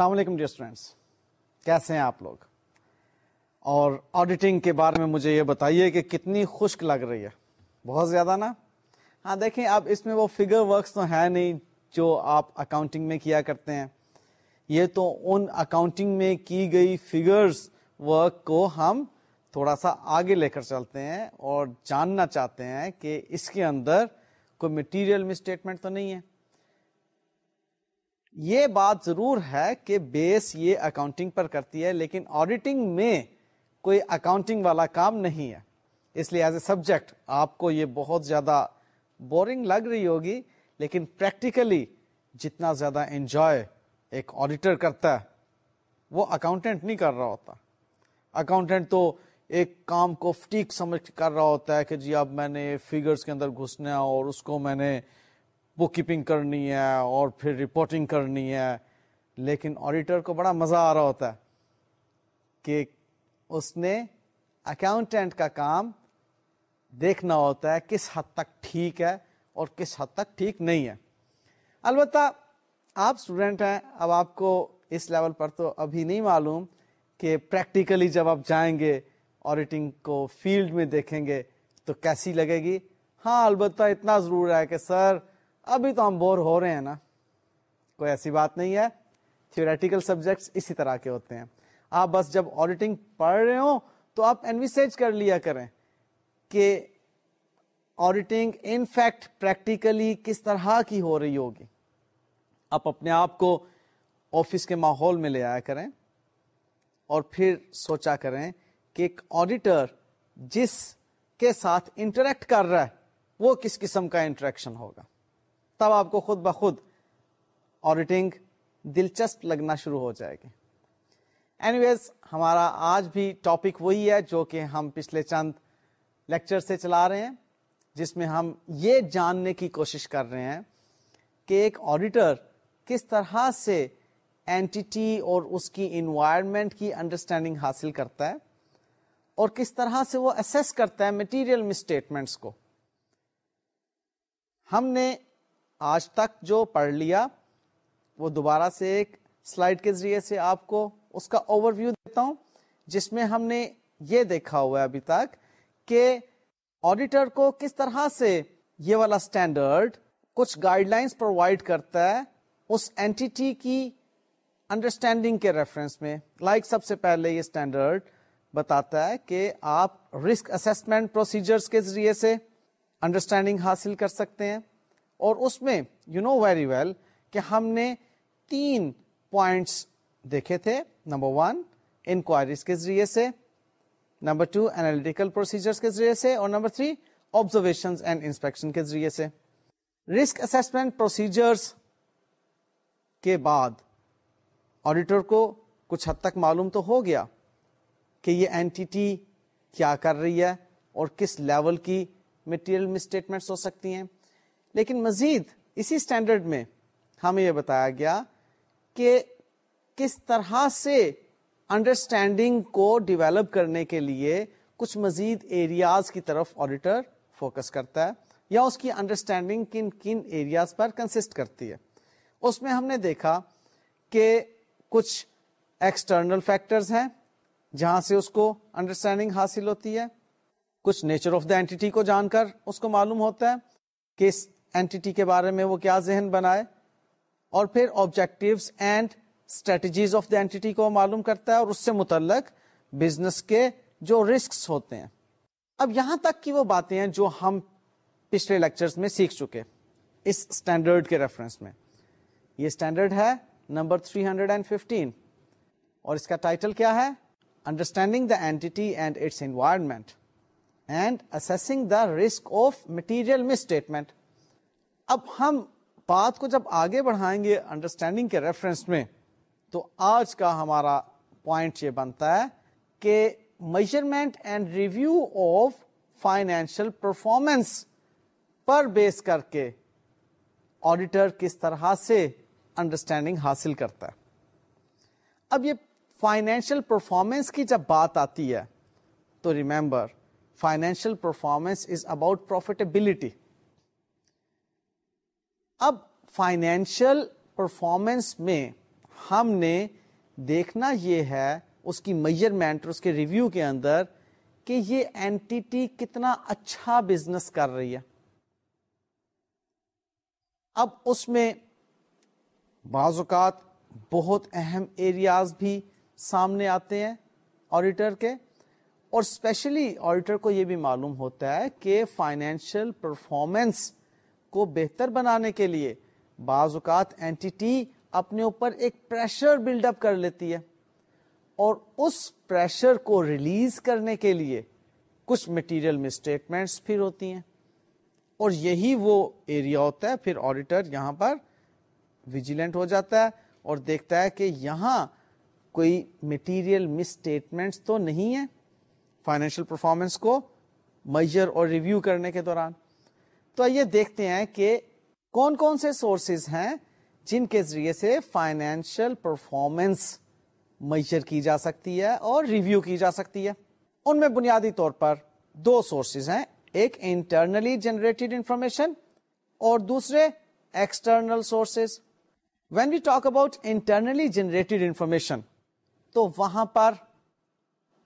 السلام علیکم dear students کیسے ہیں آپ لوگ؟ اور آڈیٹنگ کے بارے میں مجھے یہ بتائیے کہ کتنی خشک لگ رہی ہے۔ بہت زیادہ نا؟ ہاں دیکھیں، اب اس میں وہ فگر ورکس تو ہے نہیں جو آپ اکاؤنٹنگ میں کیا کرتے ہیں۔ یہ تو ان اکاؤنٹنگ میں کی گئی فگرز ورک کو ہم تھوڑا سا آگے لے کر چلتے ہیں اور جاننا چاہتے ہیں کہ اس کے اندر کوئی مٹیریل مسٹیٹمنٹ تو نہیں ہے۔ یہ بات ضرور ہے کہ بیس یہ اکاؤنٹنگ پر کرتی ہے، لیکن آڈیٹنگ میں کوئی اکاؤنٹنگ والا کام نہیں ہے۔ اس لیے ایز اے سبجیکٹ آپ کو یہ بہت زیادہ بورنگ لگ رہی ہوگی، لیکن پریکٹیکلی جتنا زیادہ انجوائے ایک آڈیٹر کرتا ہے، وہ اکاؤنٹنٹ نہیں کر رہا ہوتا۔ اکاؤنٹنٹ تو ایک کام کو فٹیک سمجھ کر رہا ہوتا ہے کہ جی اب میں نے فگرز کے اندر گھسنا اور اس کو میں نے بک کیپنگ کرنی ہے اور پھر رپورٹنگ کرنی ہے۔ لیکن آڈیٹر کو بڑا مزہ آ رہا ہوتا ہے کہ اس نے اکاؤنٹینٹ کا کام دیکھنا ہوتا ہے کس حد تک ٹھیک ہے اور کس حد تک ٹھیک نہیں ہے۔ البتہ آپ اسٹوڈینٹ ہیں، اب آپ کو اس لیول پر تو ابھی نہیں معلوم کہ پریکٹیکلی جب آپ جائیں گے آڈیٹنگ کو فیلڈ میں دیکھیں گے تو کیسی لگے گی۔ ہاں البتہ اتنا ضرور ہے کہ سر ابھی تو ہم بور ہو رہے ہیں نا۔ کوئی ایسی بات نہیں ہے۔ تھیوریٹیکل سبجیکٹس اسی طرح کے ہوتے ہیں۔ آپ بس جب آڈیٹنگ پڑھ رہے ہو تو آپ انویسیج کر لیا کریں کہ آڈیٹنگ ان فیکٹ پریکٹیکلی کس طرح کی ہو رہی ہوگی۔ آپ اپنے آپ کو آفس کے ماحول میں لے آیا کریں اور پھر سوچا کریں کہ ایک آڈیٹر جس کے ساتھ انٹریکٹ کر رہا ہے وہ کس قسم کا انٹریکشن ہوگا۔ تب آپ کو خود بخود آڈیٹنگ دلچسپ لگنا شروع ہو جائے گی۔ اینی ویز ہمارا آج بھی ٹاپک وہی ہے جو کہ ہم پچھلے چند لیکچر سے چلا رہے ہیں، جس میں ہم یہ جاننے کی کوشش کر رہے ہیں کہ ایک آڈیٹر کس طرح سے اینٹی اور اس کی انوائرمنٹ کی انڈرسٹینڈنگ حاصل کرتا ہے اور کس طرح سے وہ اسیس کرتا ہے مٹیریل مسٹیٹمنٹس کو۔ ہم نے آج تک جو پڑھ لیا، وہ دوبارہ سے ایک سلائڈ کے ذریعے سے آپ کو اس کا اوور ویو دیتا ہوں، جس میں ہم نے یہ دیکھا ہوا ہے ابھی تک کہ آڈیٹر کو کس طرح سے یہ والا اسٹینڈرڈ کچھ گائڈ لائنس پرووائڈ کرتا ہے اس اینٹی کی انڈرسٹینڈنگ کے ریفرنس میں۔ لائک like سب سے پہلے یہ اسٹینڈرڈ بتاتا ہے کہ آپ رسک اسسمنٹ پروسیجرز کے ذریعے سے انڈرسٹینڈنگ حاصل کر سکتے ہیں۔ اور اس میں یو نو ویری ویل کہ ہم نے تین پوائنٹس دیکھے تھے. نمبر ون انکوائریز کے ذریعے سے? نمبر ٹو اینالیٹیکل پروسیجر کے ذریعے سے? اور number three observation and inspection کے ذریعے سے? رسک اسسمنٹ پروسیجرس کے بعد آڈیٹر کو کچھ حد تک معلوم تو ہو گیا کہ یہ اینٹی کیا کر رہی ہے اور کس لیول کی مٹیریل مسٹیٹمنٹس ہو سکتی ہیں. لیکن مزید اسی اسٹینڈرڈ میں ہمیں یہ بتایا گیا کہ کس طرح سے انڈرسٹینڈنگ کو ڈیولپ کرنے کے لیے کچھ مزید ایریاز کی طرف آڈیٹر فوکس کرتا ہے یا اس کی انڈرسٹینڈنگ کن کن ایریاز پر کنسسٹ کرتی ہے۔ اس میں ہم نے دیکھا کہ کچھ ایکسٹرنل فیکٹرز ہیں جہاں سے اس کو انڈرسٹینڈنگ حاصل ہوتی ہے۔ کچھ نیچر آف دا اینٹی کو جان کر اس کو معلوم ہوتا ہے کہ اس اینٹی کے بارے میں وہ کیا ذہن بنائے اور پھر objectives and strategies of the entity کو معلوم کرتا ہے اور اس سے متعلق بزنس کے جو رسکس ہوتے ہیں۔ اب یہاں تک کی وہ باتیں ہیں جو ہم پچھلے لیکچرز میں سیکھ چکے اس اسٹینڈرڈ کے ریفرنس میں۔ یہ اسٹینڈرڈ ہے نمبر 315 اور اس کا ٹائٹل کیا ہے؟ Understanding the entity and its environment and assessing the risk of material misstatement اب ہم بات کو جب آگے بڑھائیں گے انڈرسٹینڈنگ کے ریفرنس میں، تو آج کا ہمارا پوائنٹ یہ بنتا ہے کہ measurement and review of financial performance per base کر کے آڈیٹر کس طرح سے انڈرسٹینڈنگ حاصل کرتا ہے۔ اب یہ فائنینشیل پرفارمنس کی جب بات آتی ہے، تو remember financial performance is about profitability اب فائنینشیل پرفارمنس میں ہم نے دیکھنا یہ ہے اس کی میجرمنٹ اس کے ریویو کے اندر کہ یہ اینٹی کتنا اچھا بزنس کر رہی ہے۔ اب اس میں بعض اوقات بہت اہم ایریاز بھی سامنے آتے ہیں آڈیٹر کے، اور اسپیشلی آڈیٹر کو یہ بھی معلوم ہوتا ہے کہ فائنینشیل پرفارمنس کو بہتر بنانے کے لیے، بعض اوقات اینٹی اپنے اوپر ایک پریشر بلڈ اپ کر لیتی ہے۔ اور اس پریشر کو ریلیز کرنے کے لیے کچھ مٹیریل میں اسٹیٹمنٹس پھر ہوتی ہیں۔ اور یہی وہ ایریا ہوتا ہے، پھر آڈیٹر یہاں پر ویجیلنٹ ہو جاتا ہے اور دیکھتا ہے کہ یہاں کوئی مٹیریل مسٹیٹمنٹس تو نہیں ہے فائنینشیل پرفارمنس کو میجر اور ریویو کرنے کے دوران۔ تو آئیے دیکھتے ہیں کہ کون کون سے سورسز ہیں جن کے ذریعے سے فائنینشیل پرفارمنس میجر کی جا سکتی ہے اور ریویو کی جا سکتی ہے۔ ان میں بنیادی طور پر دو سورسز ہیں، ایک انٹرنلی جنریٹڈ انفارمیشن اور دوسرے external sources when we talk about internally generated information تو وہاں پر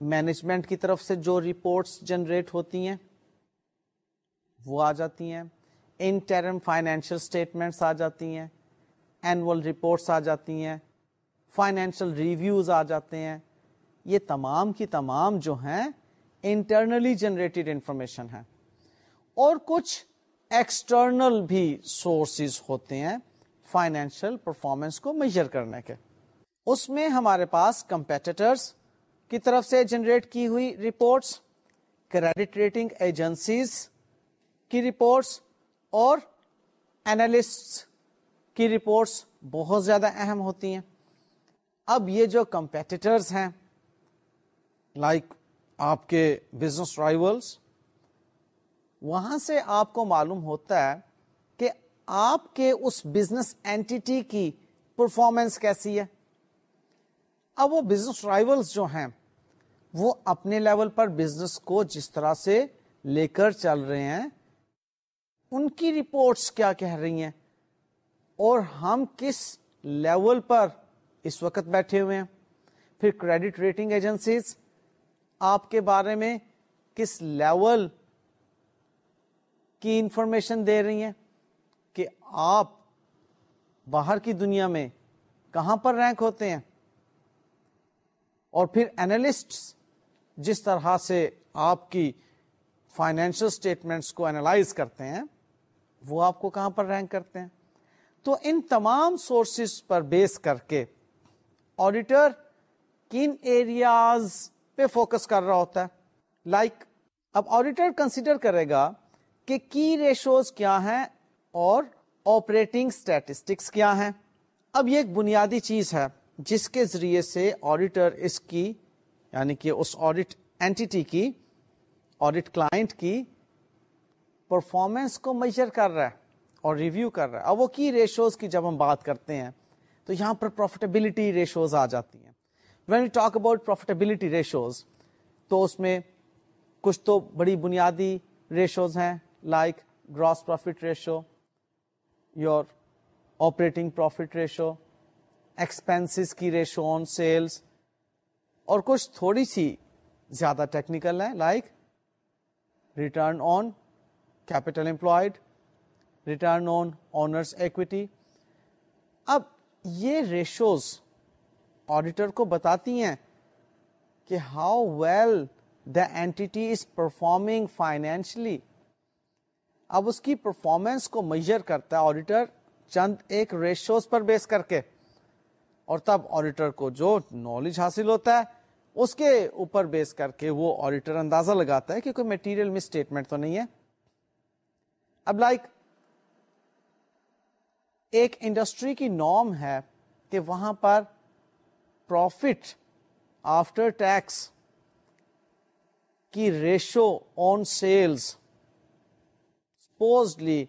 مینجمنٹ کی طرف سے جو رپورٹس جنریٹ ہوتی ہیں وہ آ جاتی ہیں۔ انٹرم فائنینشیل اسٹیٹمنٹس آ جاتی ہیں۔ اینول رپورٹس آ جاتی ہیں۔ فائنینشیل ریویوز آ جاتے ہیں۔ یہ تمام کی تمام جو ہیں، انٹرنلی جنریٹڈ انفارمیشن ہے اور کچھ ایکسٹرنل بھی سورسز ہوتے ہیں فائنینشیل پرفارمنس کو میجر کرنے کے۔ اس میں ہمارے پاس کمپیٹیٹرس کی طرف سے جنریٹ کی ہوئی رپورٹس، کریڈٹ ریٹنگ ایجنسیز کی رپورٹس اور اینالسٹ کی رپورٹس بہت زیادہ اہم ہوتی ہیں۔ اب یہ جو کمپیٹیٹرز ہیں لائک like آپ کے بزنس رائیولس وہاں سے آپ کو معلوم ہوتا ہے کہ آپ کے اس بزنس اینٹی کی پرفارمنس کیسی ہے۔ اب وہ بزنس رائیولس جو ہیں، وہ اپنے لیول پر بزنس کو جس طرح سے لے کر چل رہے ہیں ان کی رپورٹس کیا کہہ رہی ہیں؟ اور ہم کس لیول پر اس وقت بیٹھے ہوئے ہیں؟ پھر کریڈٹ ریٹنگ ایجنسیز آپ کے بارے میں کس لیول کی انفارمیشن دے رہی ہیں؟ کہ آپ باہر کی دنیا میں کہاں پر رینک ہوتے ہیں؟ اور پھر اینالسٹ جس طرح سے آپ کی فائنینشل اسٹیٹمنٹس کو اینالائز کرتے ہیں وہ آپ کو کہاں پر رینک کرتے ہیں؟ تو ان تمام سورسز پر بیس کر کے آڈیٹر کن ایریاز پہ فوکس کر رہا ہوتا ہے؟ لائک like, اب آڈیٹر کنسیڈر کرے گا کہ کی ریشوز کیا ہیں اور آپریٹنگ اسٹیٹسٹکس کیا ہیں۔ اب یہ ایک بنیادی چیز ہے جس کے ذریعے سے آڈیٹر اس کی یعنی کہ اس آڈیٹ اینٹی کی آڈیٹ کلائنٹ کی پرفارمنس کو میجر کر رہا ہے اور ریویو کر رہا ہے۔ اب وہ کی ریشوز کی جب ہم بات کرتے ہیں، تو یہاں پر پروفیٹیبلٹی ریشوز آ جاتی ہیں۔ When you talk about profitability ratios تو اس میں کچھ تو بڑی بنیادی ریشوز ہیں like gross profit ratio your operating profit ratio expense کی ریشو آن سیلس اور کچھ تھوڑی سی زیادہ ٹیکنیکل ہے like return on capital employed return on owners equity اب یہ ریشوز آڈیٹر کو بتاتی ہیں کہ how well the entity is performing financially اب اس کی پرفارمنس کو میجر کرتا ہے آڈیٹر چند ایک ریشوز پر بیس کر کے اور تب آڈیٹر کو جو نالج حاصل ہوتا ہے اس کے اوپر بیس کر کے وہ آڈیٹر اندازہ لگاتا ہے کہ کوئی میٹیریل مس اسٹیٹمنٹ تو نہیں ہے۔ اب لائک ایک انڈسٹری کی نارم ہے کہ وہاں پر پروفٹ آفٹر ٹیکس کی ratio on sales supposedly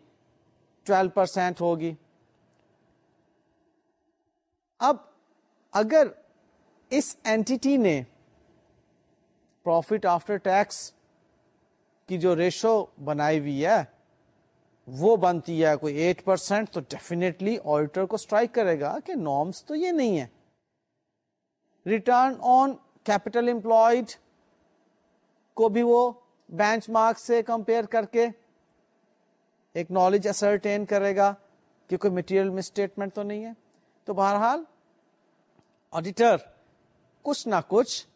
twelve percent ہوگی۔ اب اگر اس اینٹی نے پروفٹ آفٹر ٹیکس کی جو ریشو بنائی ہوئی ہے وہ بنتی ہے کوئی ایٹ پرسینٹ تو ڈیفینیٹلی آڈیٹر کو اسٹرائک کرے گا کہ نارمس تو یہ نہیں ہے ریٹرن آن کیپٹل امپلائڈ کو بھی وہ بینچ مارک سے کمپیئر کر کے ایک نالج اسرٹین کرے گا کہ کوئی مٹیریل مسٹیٹمنٹ تو نہیں ہے۔ تو بہرحال آڈیٹر کچھ نہ کچھ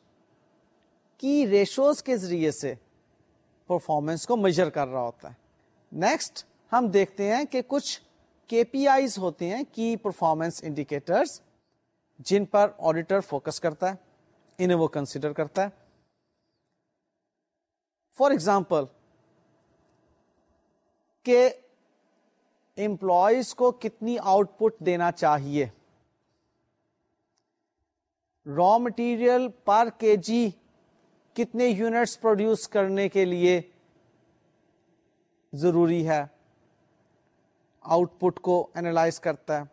کی ریشوز کے ذریعے سے پرفارمنس کو میجر کر رہا ہوتا ہے۔ نیکسٹ ہم دیکھتے ہیں کہ کچھ کے پی آئیز ہوتے ہیں کی پرفارمنس انڈیکیٹرز جن پر آڈیٹر فوکس کرتا ہے، انہیں وہ کنسیڈر کرتا ہے. فار ایگزامپل کہ امپلائیز کو کتنی آؤٹ پٹ دینا چاہیے. را مٹیریل پر کے جی کتنے یونٹس پروڈیوس کرنے کے لیے ضروری ہے. آؤٹ پٹ کو اینالائز کرتا ہے۔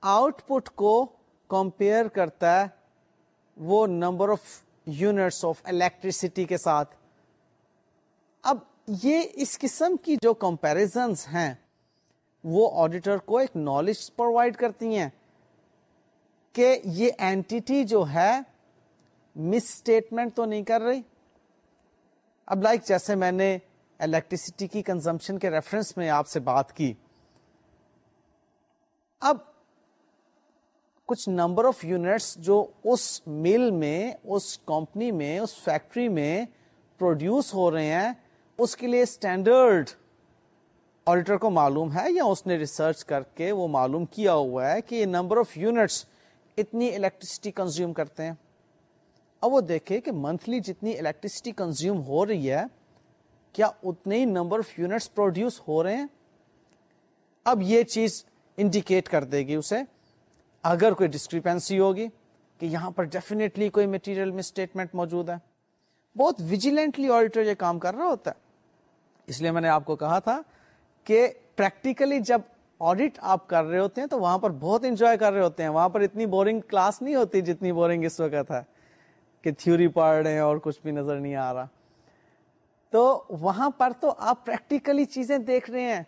آؤٹ پٹ کو کمپیئر کرتا ہے وہ number of units of electricity کے ساتھ۔ اب یہ اس قسم کی جو کمپیرزنس ہیں، وہ آڈیٹر کو ایک نالج پرووائڈ کرتی ہیں کہ یہ اینٹی جو ہے مس اسٹیٹمنٹ تو نہیں کر رہی۔ اب لائک جیسے میں نے الیکٹریسٹی کی کنزمپشن کے ریفرنس میں آپ سے بات کی۔ اب کچھ نمبر آف یونٹس جو اس مل میں، اس کمپنی میں، اس فیکٹری میں پروڈیوس ہو رہے ہیں، اس کے لیے اسٹینڈرڈ آڈیٹر کو معلوم ہے یا اس نے ریسرچ کر کے وہ معلوم کیا ہوا ہے کہ یہ نمبر آف یونٹس اتنی الیکٹریسٹی کنزیوم کرتے ہیں؟ اب وہ دیکھے کہ منتھلی جتنی الیکٹریسٹی کنزیوم ہو رہی ہے، کیا اتنے ہی نمبر آف یونٹس پروڈیوس ہو رہے ہیں؟ اب یہ چیز انڈیکیٹ کر دے گی اسے، اگر کوئی ڈسکریپینسی ہوگی کہ یہاں پر ڈیفینیٹلی کوئی مٹیریل میں اسٹیٹمنٹ موجود ہے۔ بہت ویجیلنٹلی آڈیٹر یہ کام کر رہا ہوتا ہے۔ اس لیے میں نے آپ کو کہا تھا کہ پریکٹیکلی جب آڈیٹ آپ کر رہے ہوتے ہیں تو وہاں پر بہت انجوائے کر رہے ہوتے ہیں۔ وہاں پر اتنی بورنگ کلاس نہیں ہوتی جتنی بورنگ اس وقت ہے، کہ تھیوری پڑھ رہے ہیں اور کچھ بھی نظر نہیں آ رہا۔ تو وہاں پر تو آپ پریکٹیکلی چیزیں دیکھ رہے ہیں۔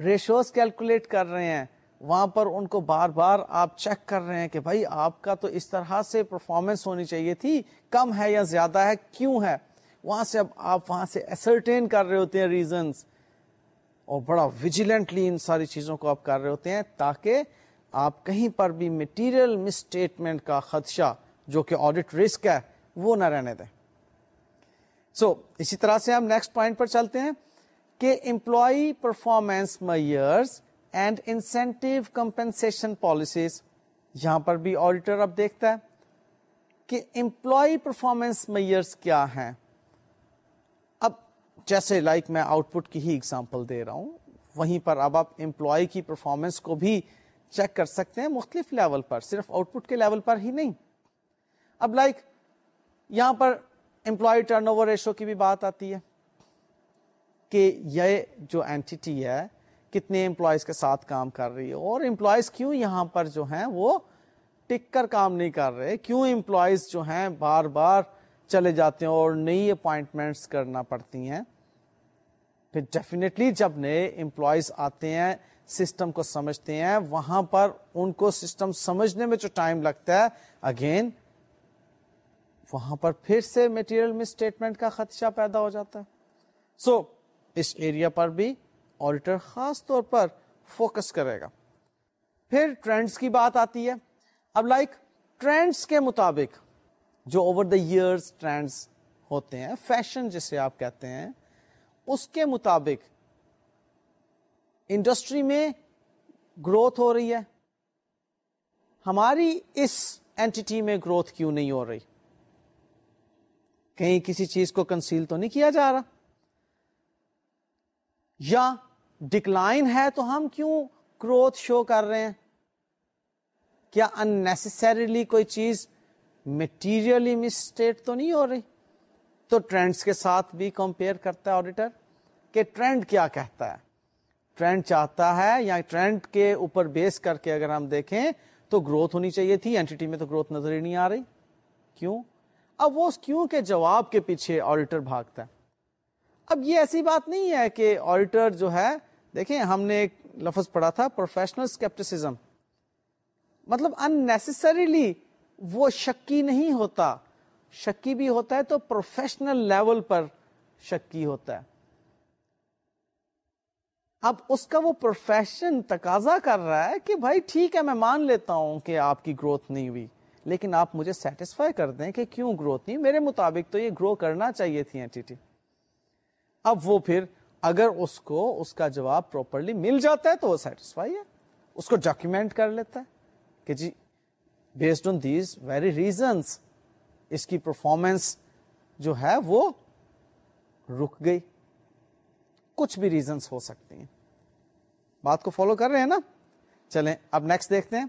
ریشوز کیلکولیٹ کر رہے ہیں وہاں پر ان کو بار بار آپ چیک کر رہے ہیں کہ بھائی آپ کا تو اس طرح سے پرفارمنس ہونی چاہیے تھی کم ہے یا زیادہ ہے کیوں ہے؟ وہاں سے اب آپ وہاں سے ایسرٹین کر رہے ہوتے ہیں ریزنس اور بڑا ویجیلنٹلی ان ساری چیزوں کو آپ کر رہے ہوتے ہیں تاکہ آپ کہیں پر بھی مٹیریل مسٹیٹمنٹ کا خدشہ جو کہ آڈیٹ رسک ہے وہ نہ رہنے دیں۔ سو so, اسی طرح سے ہم نیکسٹ پوائنٹ پر چلتے ہیں۔ کہ employee performance measures and incentive compensation policies یہاں پر بھی آڈیٹر اب دیکھتا ہے کہ امپلائی پرفارمنس میئرس کیا ہیں۔ اب جیسے لائک میں آؤٹ پٹ کی ہی اگزامپل دے رہا ہوں، وہیں پر اب آپ امپلائی کی پرفارمنس کو بھی چیک کر سکتے ہیں مختلف لیول پر، صرف آؤٹ پٹ کے لیول پر ہی نہیں۔ اب لائک یہاں پر امپلائی ٹرن اوور ریشو کی بھی بات آتی ہے۔ کہ یہ جو اینٹی ہے کتنے امپلائیز کے ساتھ کام کر رہی ہے؟ اور امپلائیز کیوں یہاں پر جو ہیں وہ ٹک کر کام نہیں کر رہے؟ کیوں امپلائیز جو ہیں بار بار چلے جاتے ہیں اور نئی اپوائنٹمنٹس کرنا پڑتی ہیں؟ پھر ڈیفینیٹلی جب نئے امپلائیز آتے ہیں سسٹم کو سمجھتے ہیں وہاں پر ان کو سسٹم سمجھنے میں جو ٹائم لگتا ہے اگین وہاں پر پھر سے میٹیریل میں اسٹیٹمنٹ کا خدشہ پیدا ہو جاتا ہے۔ سو so, اس ایریا پر بھی آڈیٹر خاص طور پر فوکس کرے گا۔ پھر ٹرینڈز کی بات آتی ہے۔ اب لائک ٹرینڈز کے مطابق جو اوور دا ایئرس ٹرینڈز ہوتے ہیں فیشن جسے آپ کہتے ہیں، اس کے مطابق انڈسٹری میں گروتھ ہو رہی ہے۔ ہماری اس اینٹی میں گروتھ کیوں نہیں ہو رہی؟ کہیں کسی چیز کو کنسیل تو نہیں کیا جا رہا؟ یا ڈکلائن ہے تو ہم کیوں گروتھ شو کر رہے ہیں؟ کیا انسریلی کوئی چیز مٹیریلی مسٹیٹ تو نہیں ہو رہی؟ تو ٹرینڈز کے ساتھ بھی کمپیئر کرتا ہے آڈیٹر کہ ٹرینڈ کیا کہتا ہے؟ ٹرینڈ چاہتا ہے یا ٹرینڈ کے اوپر بیس کر کے اگر ہم دیکھیں تو گروتھ ہونی چاہیے تھی اینٹی میں تو گروتھ نظر ہی نہیں آ رہی۔ کیوں؟ اب وہ کیوں کے جواب کے پیچھے آڈیٹر بھاگتا ہے؟ اب یہ ایسی بات نہیں ہے کہ آڈیٹر جو ہے، دیکھیں، ہم نے ایک لفظ پڑھا تھا پروفیشنل اسکیپٹسم مطلب ان وہ شکی نہیں ہوتا۔ شکی بھی ہوتا ہے تو پروفیشنل لیول پر شکی ہوتا ہے۔ اب اس کا وہ پروفیشن تقاضا کر رہا ہے کہ بھائی ٹھیک ہے، میں مان لیتا ہوں کہ آپ کی گروتھ نہیں ہوئی۔ لیکن آپ مجھے سیٹسفائی کر دیں کہ کیوں گروتھ نہیں میرے مطابق تو یہ گرو کرنا چاہیے تھی اینٹی اب وہ پھر اگر اس کو اس کا جواب پراپرلی مل جاتا ہے تو وہ سیٹسفائی ہے۔ اس کو ڈاکیومینٹ کر لیتا ہے کہ جی based on these very reasons اس کی پرفارمنس جو ہے وہ رک گئی۔ کچھ بھی ریزنس ہو سکتے ہیں۔ بات کو فالو کر رہے ہیں نا؟ چلیں، اب نیکسٹ دیکھتے ہیں۔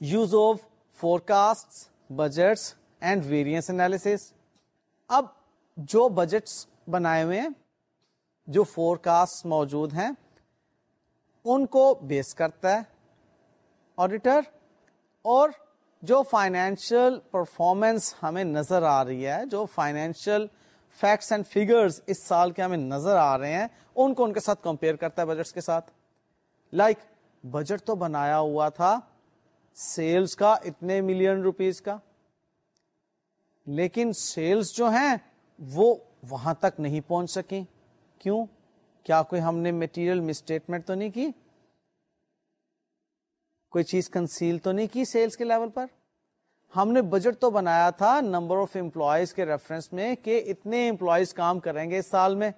Use of forecast budgets and variance analysis اب جو بجٹس بنائے ہوئے ہیں جو فور کاسٹ موجود ہیں ان کو بیس کرتا ہے آڈیٹر اور جو فائنینشیل پرفارمنس ہمیں نظر آ رہی ہے جو فائنینشیل فیکٹس اینڈ فیگرز اس سال کے ہمیں نظر آ رہے ہیں ان کو ان کے ساتھ کمپیئر کرتا ہے بجٹس کے ساتھ۔ لائک like, بجٹ تو بنایا ہوا تھا سیلز کا اتنے ملین روپیز کا لیکن سیلز جو ہیں وہ وہاں تک نہیں پہنچ سکی کیوں؟ کیا کوئی ہم نے میٹیریل مسٹیٹمنٹ تو نہیں کی؟ کوئی چیز کنسیل تو نہیں کی سیلز کے لیول پر؟ ہم نے بجٹ تو بنایا تھا نمبر آف امپلائیز کے ریفرنس میں کہ اتنے امپلائیز کام کریں گے اس سال میں۔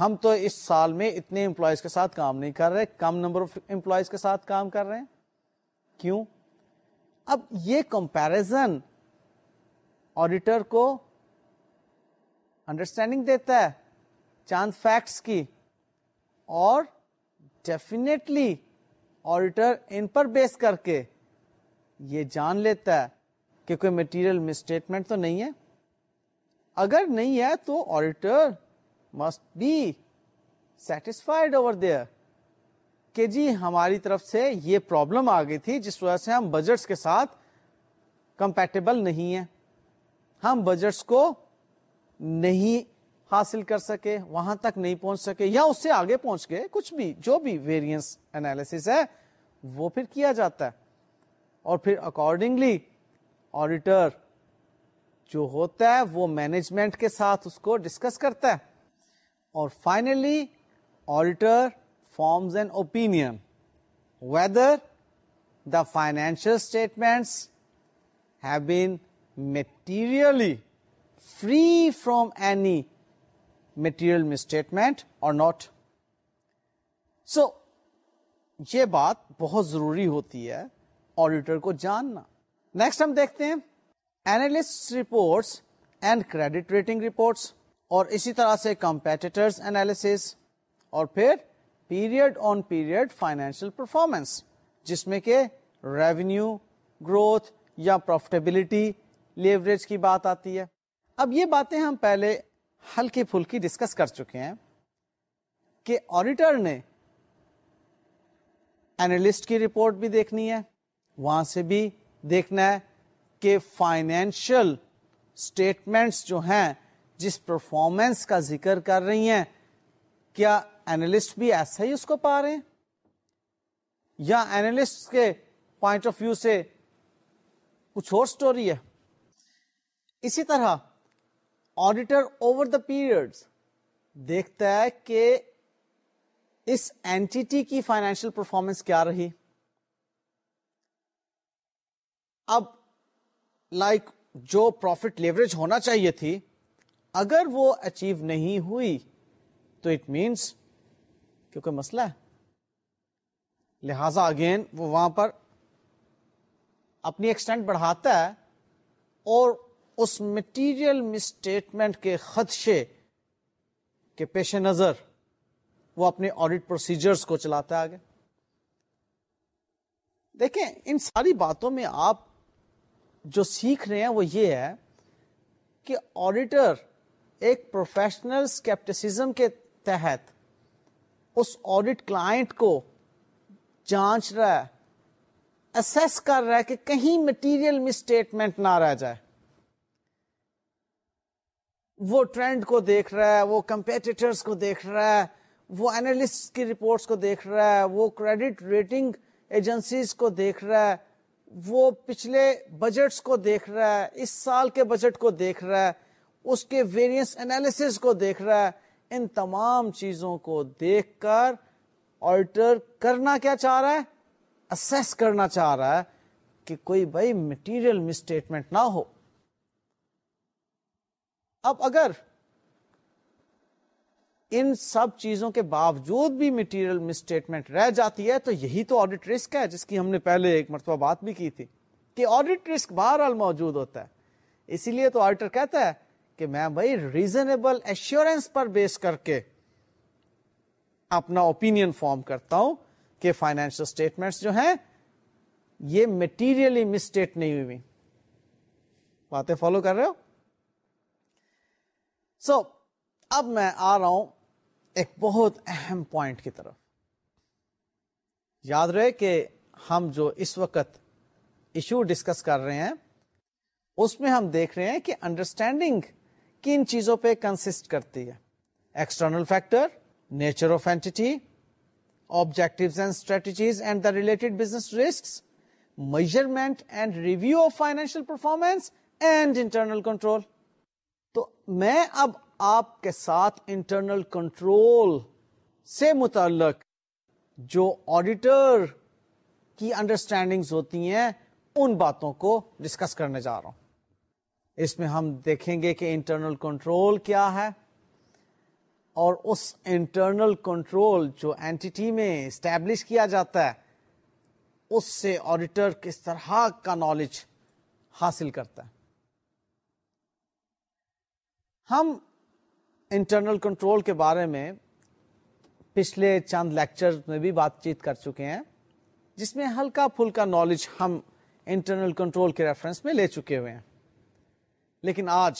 ہم تو اس سال میں اتنے امپلائیز کے ساتھ کام نہیں کر رہے، کم نمبر آف امپلائیز کے ساتھ کام کر رہے ہیں۔ کیوں؟ اب یہ کمپیرزن آڈیٹر کو انڈرسٹینڈنگ دیتا ہے چاند فیکٹس کی اور ڈیفینیٹلی آڈیٹر ان پر بیس کر کے یہ جان لیتا ہے کہ کوئی مٹیریل مسٹیٹمنٹ تو نہیں ہے۔ اگر نہیں ہے تو auditor must be satisfied over there کہ جی ہماری طرف سے یہ پرابلم آ گئی تھی جس وجہ سے ہم بجٹس کے ساتھ کمپیٹیبل نہیں ہیں۔ ہم بجٹس کو نہیں حاصل کر سکے، وہاں تک نہیں پہنچ سکے، یا اس سے آگے پہنچ گئے، کچھ بھی، جو بھی ویریئنس انالیس ہے، وہ پھر کیا جاتا ہے۔ اور پھر اکارڈنگلی آڈیٹر جو ہوتا ہے، وہ مینجمنٹ کے ساتھ اس کو ڈسکس کرتا ہے۔ اور finally auditor forms and opine whether the financial statements have been materially free from any material misstatement اور ناٹ سو یہ بات بہت ضروری ہوتی ہے آڈیٹر کو جاننا۔ نیکسٹ ہم دیکھتے ہیں۔ Analyst reports and credit rating reports اور اسی طرح سے کمپیٹیٹرز اینالس اور پھر period on period financial performance جس میں کہ ریونیو گروتھ یا پروفیٹیبلٹی لیوریج کی بات آتی ہے۔ اب یہ باتیں ہم پہلے ہلکی پھلکی ڈسکس کر چکے ہیں کہ آڈیٹر نے اینالسٹ کی رپورٹ بھی دیکھنی ہے، وہاں سے بھی دیکھنا ہے کہ فائنینشل اسٹیٹمنٹس جو ہیں، جس پرفارمنس کا ذکر کر رہی ہیں، کیا اینالسٹ بھی ایسا ہی اس کو پا رہے ہیں؟ یا اینالسٹ کے پوائنٹ آف ویو سے کچھ اور سٹوری ہے؟ اسی طرح آڈیٹر اوور دا پیریڈ دیکھتا ہے کہ اس اینٹی کی فائنینشیل پرفارمنس کیا رہی؟ اب لائک like, جو پروفٹ لیوریج ہونا چاہیے تھی اگر وہ اچیو نہیں ہوئی تو اٹ مینس کیونکہ مسئلہ ہے۔ لہذا اگین وہ وہاں پر اپنی ایکسٹینٹ بڑھاتا ہے اور اس مٹیریل مسٹیٹمنٹ کے خدشے کے پیش نظر وہ اپنے آڈیٹ پروسیجرز کو چلاتا ہے آگے۔ دیکھیں، ان ساری باتوں میں آپ جو سیکھ رہے ہیں وہ یہ ہے کہ آڈیٹر ایک پروفیشنل اسکیپٹسم کے تحت اس آڈیٹ کلائنٹ کو جانچ رہا ہے اسیس کر رہا ہے کہ کہیں مٹیریل مسٹیٹمنٹ نہ رہ جائے۔ وہ ٹرینڈ کو دیکھ رہا ہے، وہ کمپیٹیٹرس کو دیکھ رہا ہے، وہ اینالسٹ کی رپورٹس کو دیکھ رہا ہے، وہ کریڈٹ ریٹنگ ایجنسیز کو دیکھ رہا ہے، وہ پچھلے بجٹس کو دیکھ رہا ہے، اس سال کے بجٹ کو دیکھ رہا ہے، اس کے ویریئنس انالیس کو دیکھ رہا ہے، ان تمام چیزوں کو دیکھ کر آلٹر کرنا کیا چاہ رہا ہے؟ اسیس کرنا چاہ رہا ہے کہ کوئی بھائی مٹیریل مسٹیٹمنٹ نہ ہو۔ اب اگر ان سب چیزوں کے باوجود بھی مٹیریل مسٹیٹمنٹ رہ جاتی ہے، تو یہی تو آڈیٹ رسک ہے، جس کی ہم نے پہلے ایک مرتبہ بات بھی کی تھی کہ آڈیٹ رسک بہرحال موجود ہوتا ہے۔ اسی لیے تو آڈیٹر کہتا ہے کہ میں بھائی ریزنیبل ایشورینس پر بیس کر کے اپنا اوپین فارم کرتا ہوں کہ فائنینشل اسٹیٹمنٹس جو ہیں، یہ مٹیریلی مسٹیٹ نہیں ہوئی۔ باتیں فالو کر رہے ہو؟ سو so, اب میں آ رہا ہوں ایک بہت اہم پوائنٹ کی طرف۔ یاد رہے کہ ہم جو اس وقت ایشو ڈسکس کر رہے ہیں اس میں ہم دیکھ رہے ہیں کہ انڈرسٹینڈنگ کن چیزوں پہ کنسسٹ کرتی ہے۔ External factor nature of entity objective and strategies and the related business risk measurement and review of financial performance and internal control میں اب آپ کے ساتھ انٹرنل کنٹرول سے متعلق جو آڈیٹر کی انڈرسٹینڈنگ ہوتی ہیں، ان باتوں کو ڈسکس کرنے جا رہا ہوں۔ اس میں ہم دیکھیں گے کہ انٹرنل کنٹرول کیا ہے اور اس انٹرنل کنٹرول جو اینٹی میں اسٹیبلش کیا جاتا ہے، اس سے آڈیٹر کس طرح کا نالج حاصل کرتا ہے۔ ہم انٹرنل کنٹرول کے بارے میں پچھلے چند لیکچر میں بھی بات چیت کر چکے ہیں، جس میں ہلکا پھلکا نالج ہم انٹرنل کنٹرول کے ریفرنس میں لے چکے ہوئے ہیں۔ لیکن آج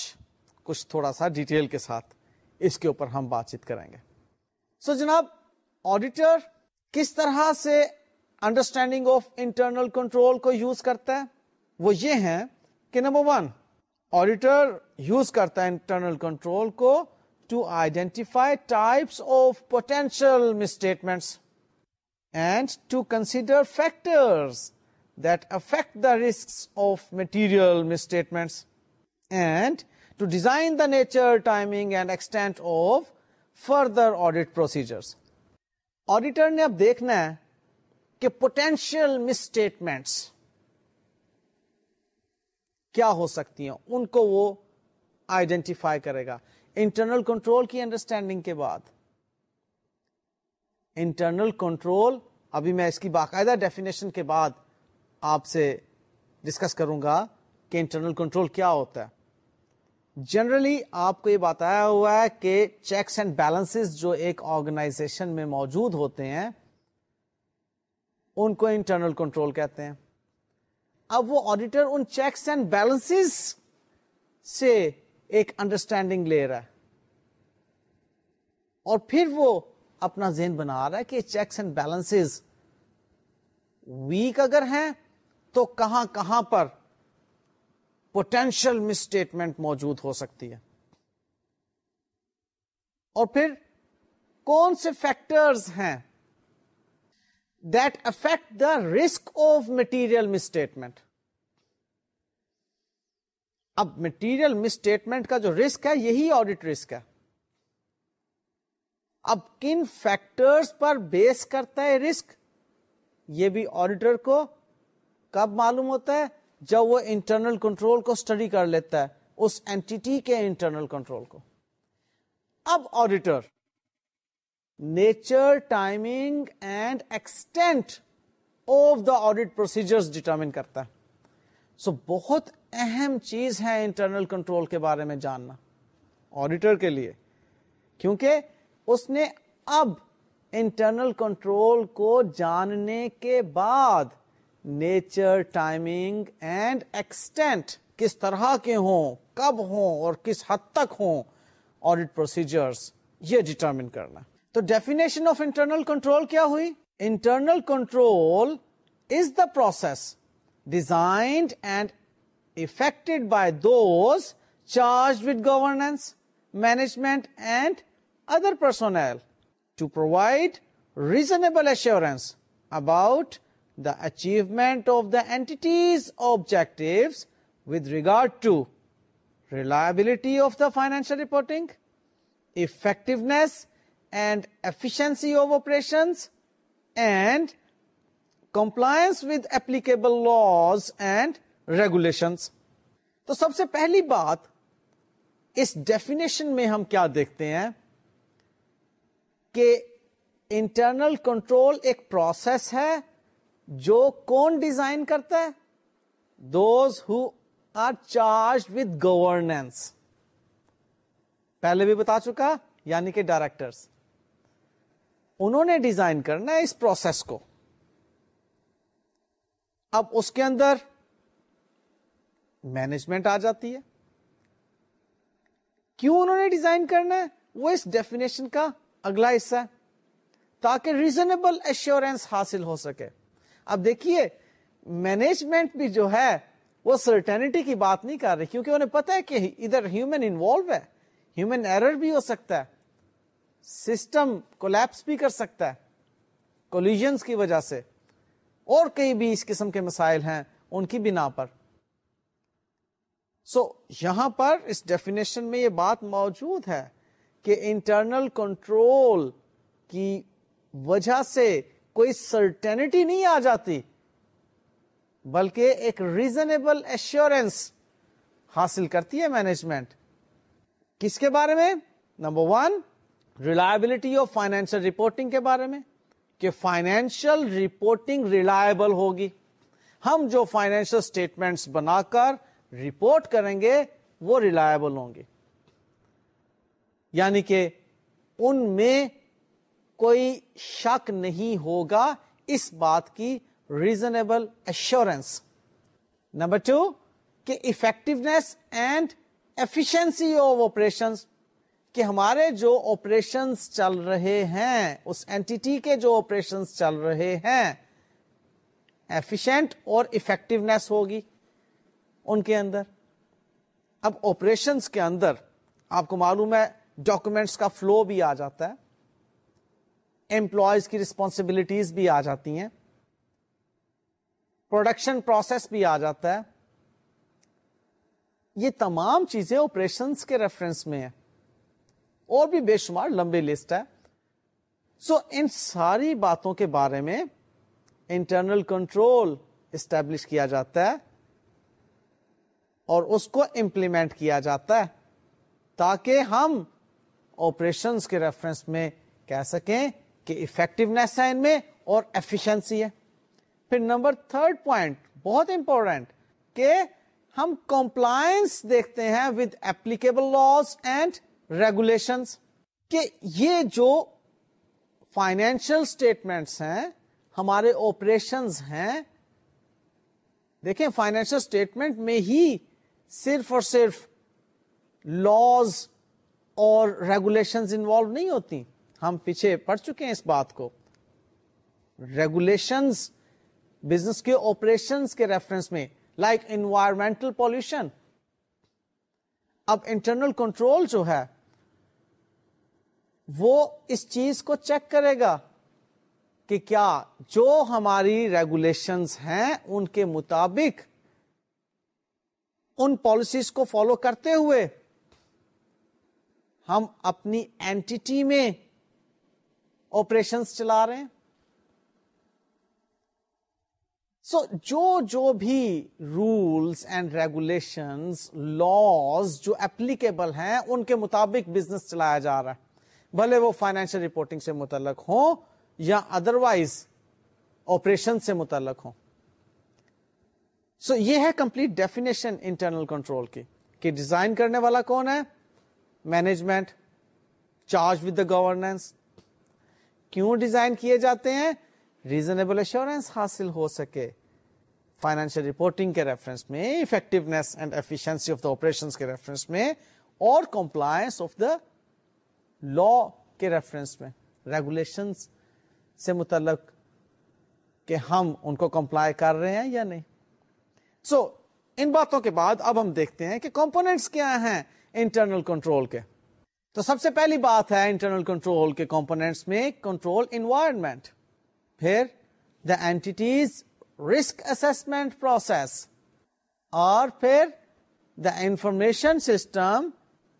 کچھ تھوڑا سا ڈیٹیل کے ساتھ اس کے اوپر ہم بات چیت کریں گے۔ سو so جناب آڈیٹر کس طرح سے انڈرسٹینڈنگ آف انٹرنل کنٹرول کو یوز کرتا ہے؟ وہ یہ ہے کہ نمبر ون آڈیٹر یوز کرتا ہے انٹرنل کنٹرول کو to identify types of potential misstatements and to consider factors that affect the risk of material misstatements and to design the nature timing and extent of further audit procedure auditor نے اب دیکھنا ہے کہ potential misstatements کیا ہو سکتی ہیں؟ ان کو وہ آئیڈینٹیفائی کرے گا۔ انٹرنل کنٹرول کی انڈرسٹینڈنگ کے بعد۔ انٹرنل کنٹرول ابھی میں اس کی باقاعدہ ڈیفینیشن کے بعد آپ سے ڈسکس کروں گا کہ انٹرنل کنٹرول کیا ہوتا ہے۔ جنرلی آپ کو یہ بتایا ہوا ہے کہ چیکس اینڈ بیلنس جو ایک آرگنائزیشن میں موجود ہوتے ہیں، ان کو انٹرنل کنٹرول کہتے ہیں۔ اب وہ آڈیٹر ان چیکس اینڈ بیلنس سے ایک انڈرسٹینڈنگ لے رہا ہے۔ اور پھر وہ اپنا ذہن بنا رہا ہے کہ چیکس اینڈ بیلنس ویک اگر ہیں تو کہاں کہاں پر پوٹینشل مسٹیٹمنٹ موجود ہو سکتی ہے۔ اور پھر کون سے فیکٹرز ہیں that affect the risk of material misstatement اب مٹیریل مسٹیٹمنٹ کا جو رسک ہے، یہی آڈیٹ رسک ہے. اب کن فیکٹرز پر بیس کرتا ہے رسک یہ بھی آڈیٹر کو کب معلوم ہوتا ہے؟ جب وہ انٹرنل کنٹرول کو اسٹڈی کر لیتا ہے، اس اینٹی کے انٹرنل کنٹرول کو. اب auditor nature timing and extent of the audit procedure determine کرتا ہے سو so, بہت اہم چیز ہے انٹرنل کنٹرول کے بارے میں جاننا آڈیٹر کے لیے کیونکہ اس نے اب انٹرنل کنٹرول کو جاننے کے بعد نیچر ٹائمنگ اینڈ ایکسٹینٹ کس طرح کے ہوں کب ہوں اور کس حد تک ہوں آڈیٹ پروسیجرز یہ ڈٹرمن کرنا تو ڈیفینیشن آف انٹرنل کنٹرول کیا ہوئی؟ Internal control is the process designed and effected by those charged with governance management and other personnel to provide reasonable assurance about the achievement of the entity's objective with regard to reliability of the financial reporting effectiveness and efficiency of operations and compliance with applicable laws and regulations تو سب سے پہلی بات، اس definition میں ہم کیا دیکھتے ہیں؟ کہ انٹرنل کنٹرول ایک پروسیس ہے جو کون ڈیزائن کرتا ہے؟ Those who are charged with governance پہلے بھی بتا چکا یعنی کہ ڈائریکٹرس انہوں نے ڈیزائن کرنا ہے اس پروسیس کو۔ اب اس کے اندر مینجمنٹ آ جاتی ہے۔ کیوں انہوں نے ڈیزائن کرنا ہے؟ وہ اس ڈیفینیشن کا اگلا حصہ ہے۔ تاکہ ریزنیبل ایشورینس حاصل ہو سکے۔ اب دیکھیے، مینجمنٹ بھی جو ہے، وہ سرٹینٹی کی بات نہیں کر رہی، کیونکہ انہیں پتا ہے کہ ادھر ہیومن انوالو ہے۔ ہیومن ایرر بھی ہو سکتا ہے۔ سسٹم کولیپس بھی کر سکتا ہے کولیجنس کی وجہ سے اور کئی بھی اس قسم کے مسائل ہیں ان کی بنا پر۔ سو so, یہاں پر اس ڈیفینیشن میں یہ بات موجود ہے کہ انٹرنل کنٹرول کی وجہ سے کوئی سرٹینٹی نہیں آ جاتی بلکہ ایک ریزنیبل ایشورینس حاصل کرتی ہے مینجمنٹ کس کے بارے میں؟ Number one reliability of financial reporting کے بارے میں کہ فائنینشیل رپورٹنگ ریلائبل ہوگی۔ ہم جو فائنینشیل اسٹیٹمنٹس بنا کر رپورٹ کریں گے، وہ ریلائبل ہوں گے۔ یعنی کہ ان میں کوئی شک نہیں ہوگا اس بات کی ریزنیبل ایشورینس نمبر ٹو کہ effectiveness and efficiency of operation کہ ہمارے جو آپریشن چل رہے ہیں، اس اینٹی کے جو آپریشن چل رہے ہیں ایفیشنٹ اور افیکٹونیس ہوگی ان کے اندر۔ اب آپریشنس کے اندر آپ کو معلوم ہے ڈاکومینٹس کا فلو بھی آ جاتا ہے امپلائیز کی ریسپانسبلٹیز بھی آ جاتی ہیں پروڈکشن پروسیس بھی آ جاتا ہے۔ یہ تمام چیزیں آپریشنس کے ریفرنس میں ہیں۔ اور بھی بے شمار لمبی لسٹ ہے سو so, ان ساری باتوں کے بارے میں انٹرنل کنٹرول اسٹیبلش کیا جاتا ہے اور اس کو امپلیمنٹ کیا جاتا ہے تاکہ ہم آپریشن کے ریفرنس میں کہہ سکیں کہ افیکٹونیس ہے ان میں اور ایفیشنسی ہے۔ پھر نمبر تھرڈ پوائنٹ بہت امپورٹینٹ کہ ہم کمپلائنس دیکھتے ہیں with applicable laws and regulation کہ یہ جو فائنینشیل اسٹیٹمنٹس ہیں، ہمارے آپریشنز ہیں، دیکھیں فائنینشیل اسٹیٹمنٹ میں ہی صرف اور صرف لاز اور ریگولیشن انوالو نہیں ہوتی۔ ہم پیچھے پڑھ چکے ہیں اس بات کو۔ ریگولیشنز بزنس کے آپریشن کے ریفرنس میں لائک انوائرمنٹل پالوشن اب انٹرنل کنٹرول جو ہے وہ اس چیز کو چیک کرے گا کہ کیا جو ہماری ریگولیشنز ہیں ان کے مطابق ان پالیسیز کو فالو کرتے ہوئے ہم اپنی اینٹی میں آپریشنس چلا رہے ہیں۔ سو so, جو جو بھی رولس اینڈ ریگولیشن لاس جو اپلیکیبل ہیں ان کے مطابق بزنس چلایا جا رہا ہے۔ بھلے وہ فائنینشیل رپورٹنگ سے متعلق ہوں یا ادروائز آپریشن سے متعلق ہوں۔ سو so, یہ ہے کمپلیٹ ڈیفینیشن انٹرنل کنٹرول کی کہ ڈیزائن کرنے والا کون ہے؟ Management charge with the governance کیوں ڈیزائن کیے جاتے ہیں؟ ریزنیبل ایشورینس حاصل ہو سکے۔ فائنینشیل رپورٹنگ کے ریفرنس میں effectiveness and efficiency of the operation کے ریفرنس میں اور کمپلائنس آف دا لا کے ریفرنس میں ریگولیشن سے متعلق کہ ہم ان کو کمپلائی کر رہے ہیں یا نہیں. سو so, ان باتوں کے بعد اب ہم دیکھتے ہیں کہ کمپونیٹس کیا ہیں انٹرنل کنٹرول کے. تو سب سے پہلی بات ہے انٹرنل کنٹرول کے کمپونیٹس میں کنٹرول انوائرمنٹ پھر the entity's risk assessment process اور پھر the information system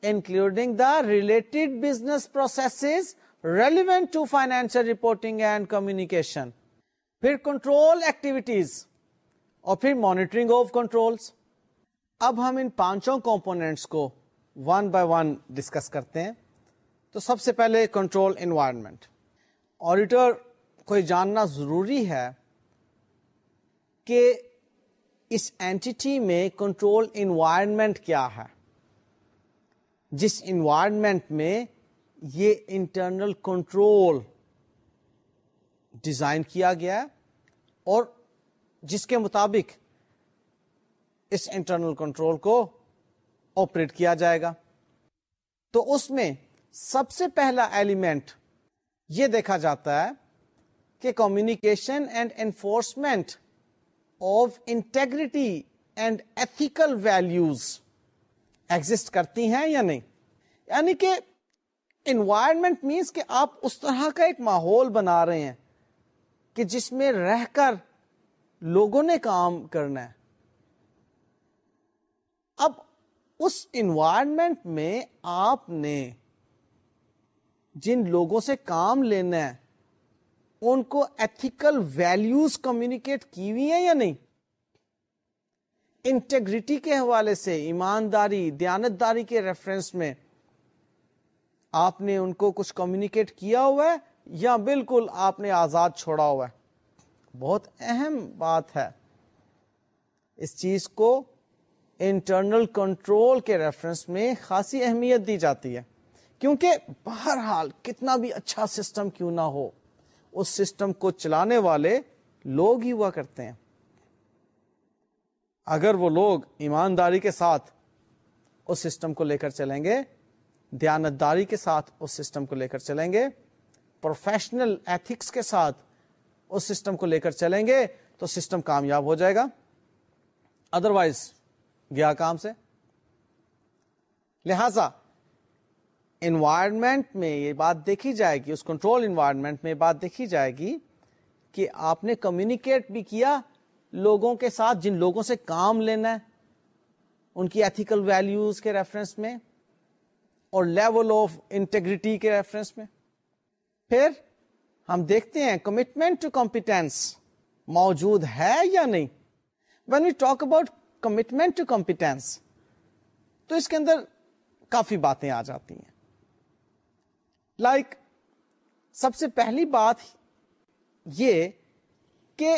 including the related business process relevant to financial reporting and communication پھر کنٹرول ایکٹیویٹیز اور پھر مانیٹرنگ آف کنٹرولس اب ہم ان پانچوں کمپونیٹس کو ون بائی ون ڈسکس کرتے ہیں تو سب سے پہلے کنٹرول انوائرمنٹ آڈیٹر کو یہ جاننا ضروری ہے کہ اس اینٹی میں کنٹرول انوائرمنٹ کیا ہے جس انوائرمنٹ میں یہ انٹرنل کنٹرول ڈیزائن کیا گیا اور جس کے مطابق اس انٹرنل کنٹرول کو آپریٹ کیا جائے گا۔ تو اس میں سب سے پہلا ایلیمنٹ یہ دیکھا جاتا ہے کہ communication and enforcement of integrity and ethical values exist کرتی ہیں یا نہیں؟ یعنی کہ انوائرمنٹ مینس کہ آپ اس طرح کا ایک ماحول بنا رہے ہیں کہ جس میں رہ کر لوگوں نے کام کرنا ہے۔ اب اس انوائرمنٹ میں آپ نے جن لوگوں سے کام لینا ہے، ان کو ایتھیکل ویلیوز کمیونیکیٹ کی ہوئی ہیں یا نہیں؟ انٹیگریٹی کے حوالے سے، ایمانداری، دیانتداری کے ریفرنس میں آپ نے ان کو کچھ کمیونیکیٹ کیا ہوا ہے یا بالکل آپ نے آزاد چھوڑا ہوا ہے؟ بہت اہم بات ہے۔ اس چیز کو انٹرنل کنٹرول کے ریفرنس میں خاصی اہمیت دی جاتی ہے۔ کیونکہ بہرحال کتنا بھی اچھا سسٹم کیوں نہ ہو، اس سسٹم کو چلانے والے لوگ ہی ہوا کرتے ہیں۔ اگر وہ لوگ ایمانداری کے ساتھ اس سسٹم کو لے کر چلیں گے، دیانتداری کے ساتھ اس سسٹم کو لے کر چلیں گے، پروفیشنل ایتھکس کے ساتھ اس سسٹم کو لے کر چلیں گے، تو سسٹم کامیاب ہو جائے گا۔ ادروائز گیا کام سے۔ لہذا انوائرمنٹ میں یہ بات دیکھی جائے گی، اس کنٹرول انوائرمنٹ میں یہ بات دیکھی جائے گی کہ آپ نے کمیونیکیٹ بھی کیا لوگوں کے ساتھ جن لوگوں سے کام لینا ہے ان کی ایتھیکل ویلیوز کے ریفرنس میں اور لیول آف انٹیگریٹی کے ریفرنس میں۔ پھر ہم دیکھتے ہیں کمٹمنٹ ٹو کمپیٹینس موجود ہے یا نہیں۔ When you talk about commitment to competence تو اس کے اندر کافی باتیں آ جاتی ہیں۔ لائک like, سب سے پہلی بات یہ کہ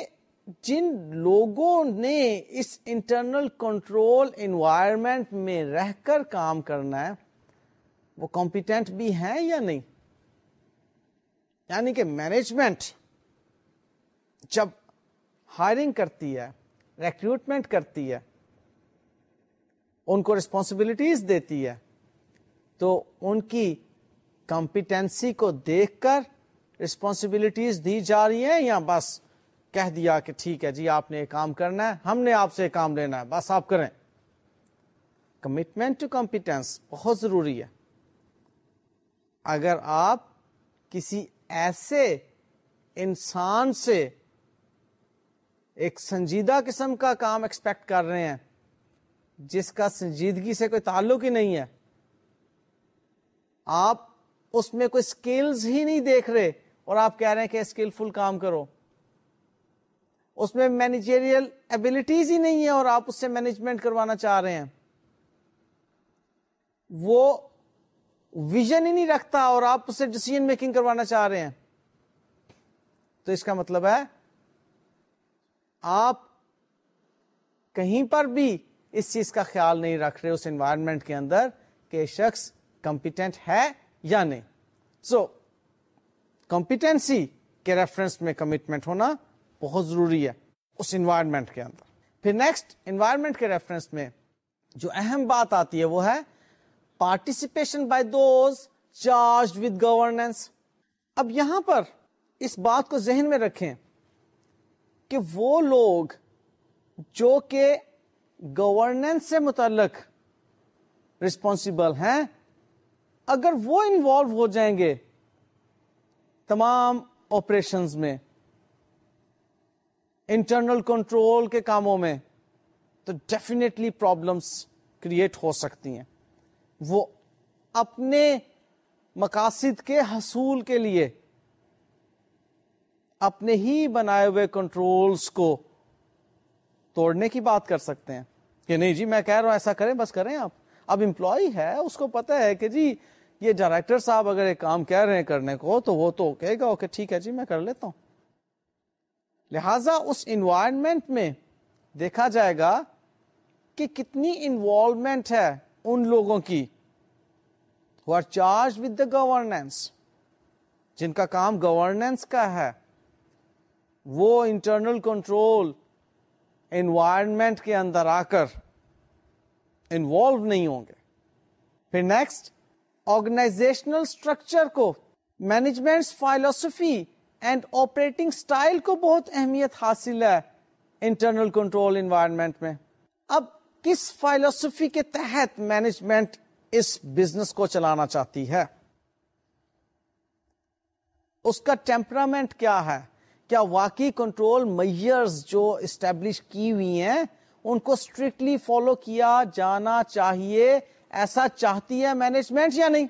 جن لوگوں نے اس انٹرنل کنٹرول انوائرمنٹ میں رہ کر کام کرنا ہے، وہ کمپیٹنٹ بھی ہیں یا نہیں؟ یعنی کہ مینجمنٹ جب ہائرنگ کرتی ہے ریکروٹمنٹ کرتی ہے، ان کو ریسپانسبلٹیز دیتی ہے، تو ان کی کمپیٹنسی کو دیکھ کر ریسپانسبلٹیز دی جا رہی ہیں یا بس کہہ دیا کہ ٹھیک ہے جی آپ نے کام کرنا ہے، ہم نے آپ سے کام لینا ہے، بس آپ کریں۔ کمٹمنٹ ٹو کمپیٹنس بہت ضروری ہے۔ اگر آپ کسی ایسے انسان سے ایک سنجیدہ قسم کا کام ایکسپیکٹ کر رہے ہیں، جس کا سنجیدگی سے کوئی تعلق ہی نہیں ہے، آپ اس میں کوئی اسکلز ہی نہیں دیکھ رہے اور آپ کہہ رہے ہیں کہ اسکلفل کام کرو۔ اس میں مینیجیریل ایبلٹیز ہی نہیں ہے اور آپ اس سے مینجمنٹ کروانا چاہ رہے ہیں۔ وہ ویژن ہی نہیں رکھتا اور آپ اس سے ڈسیزن میکنگ کروانا چاہ رہے ہیں۔ تو اس کا مطلب ہے آپ کہیں پر بھی اس چیز کا خیال نہیں رکھ رہے اس انوائرمنٹ کے اندر کہ شخص کمپیٹنٹ ہے یا نہیں۔ سو کمپیٹنسی کے ریفرنس میں کمٹمنٹ ہونا بہت ضروری ہے اس انوائرمنٹ کے اندر۔ پھر نیکسٹ انوائرمنٹ کے ریفرنس میں جو اہم بات آتی ہے وہ ہے participation by those charged with governance اب یہاں پر اس بات کو ذہن میں رکھیں کہ وہ لوگ جو کہ گورننس سے متعلق رسپانسبل ہیں، اگر وہ انوالو ہو جائیں گے تمام آپریشن میں انٹرنل کنٹرول کے کاموں میں تو ڈیفینیٹلی پرابلمس کریٹ ہو سکتی ہیں۔ وہ اپنے مقاصد کے حصول کے لیے اپنے ہی بنائے ہوئے کنٹرولز کو توڑنے کی بات کر سکتے ہیں۔ کہ نہیں جی میں کہہ رہا ہوں، ایسا کریں، بس کریں آپ۔ اب امپلائی ہے، اس کو پتا ہے کہ جی یہ ڈائریکٹر صاحب اگر ایک کام کہہ رہے ہیں کرنے کو، تو وہ تو کہے گا اوکے ٹھیک ہے جی میں کر لیتا ہوں۔ لہذا اس انوائرمنٹ میں دیکھا جائے گا کہ کتنی انوالومنٹ ہے ان لوگوں کی are charged with the governance جن کا کام گورننس کا ہے، وہ انٹرنل کنٹرول انوائرمنٹ کے اندر آ کر انوالو نہیں ہوں گے۔ پھر نیکسٹ آرگنائزیشنل اسٹرکچر کو management philosophy and operating style کو بہت اہمیت حاصل ہے انٹرنل کنٹرول انوائرمنٹ میں۔ اب کس فائلوسفی کے تحت مینجمنٹ اس بزنس کو چلانا چاہتی ہے؟ اس کا ٹیمپرامنٹ کیا ہے؟ کیا واقعی کنٹرول میئرز جو اسٹیبلش کی ہوئی ہیں، ان کو اسٹرکٹلی فالو کیا جانا چاہیے، ایسا چاہتی ہے مینجمنٹ یا نہیں؟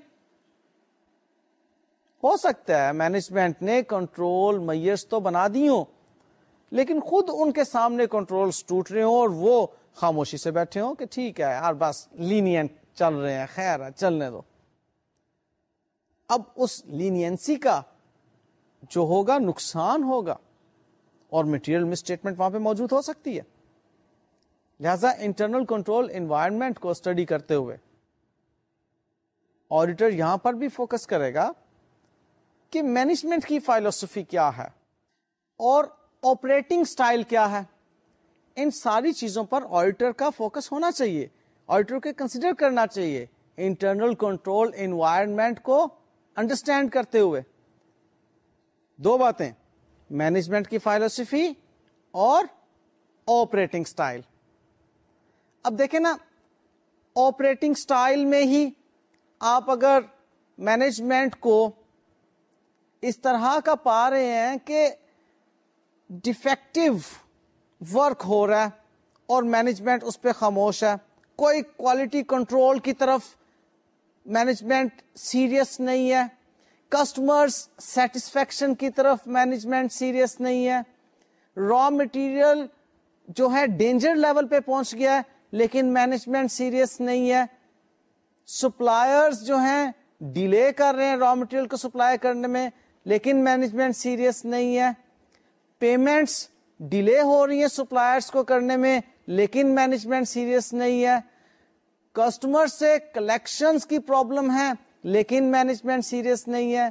ہو سکتا ہے مینجمنٹ نے کنٹرول میئرس تو بنا دی ہوں، لیکن خود ان کے سامنے کنٹرول ٹوٹ رہے ہوں اور وہ خاموشی سے بیٹھے ہوں کہ ٹھیک ہے یار، بس لینئنٹ چل رہے ہیں، خیر ہے، چلنے دو۔ اب اس لینئنسی کا جو ہوگا نقصان ہوگا اور مٹیریل مسٹیٹمنٹ وہاں پہ موجود ہو سکتی ہے۔ لہذا انٹرنل کنٹرول انوائرمنٹ کو اسٹڈی کرتے ہوئے آڈیٹر یہاں پر بھی فوکس کرے گا۔ کہ مینجمنٹ کی فائلوسفی کیا ہے اور آپریٹنگ سٹائل کیا ہے۔ ان ساری چیزوں پر آڈیٹر کا فوکس ہونا چاہیے۔ آڈیٹر کے کنسیڈر کرنا چاہیے۔ انٹرنل کنٹرول انوائرمنٹ کو انڈرسٹینڈ کرتے ہوئے۔ دو باتیں۔ مینجمنٹ کی فائلوسفی اور آپریٹنگ سٹائل اب دیکھیں نا آپریٹنگ سٹائل میں ہی آپ اگر مینجمنٹ کو اس طرح کا پا رہے ہیں کہ ڈیفیکٹو ورک ہو رہا ہے اور مینجمنٹ اس پہ خاموش ہے۔ کوئی کوالٹی کنٹرول کی طرف مینجمنٹ سیریس نہیں ہے۔ کسٹمرز سیٹسفیکشن کی طرف مینجمنٹ سیریس نہیں ہے۔ را مٹیریل جو ہے ڈینجر لیول پہ پہنچ گیا ہے، لیکن مینجمنٹ سیریس نہیں ہے۔ سپلائرز جو ہیں ڈیلے کر رہے ہیں را مٹیریل کو سپلائی کرنے میں۔ لیکن مینجمنٹ سیریس نہیں ہے۔ پیمنٹس ڈیلے ہو رہی ہیں سپلائرس کو کرنے میں، لیکن مینجمنٹ سیریس نہیں ہے۔ کسٹمر سے کلیکشن کی پرابلم ہے، لیکن مینجمنٹ سیریس نہیں ہے۔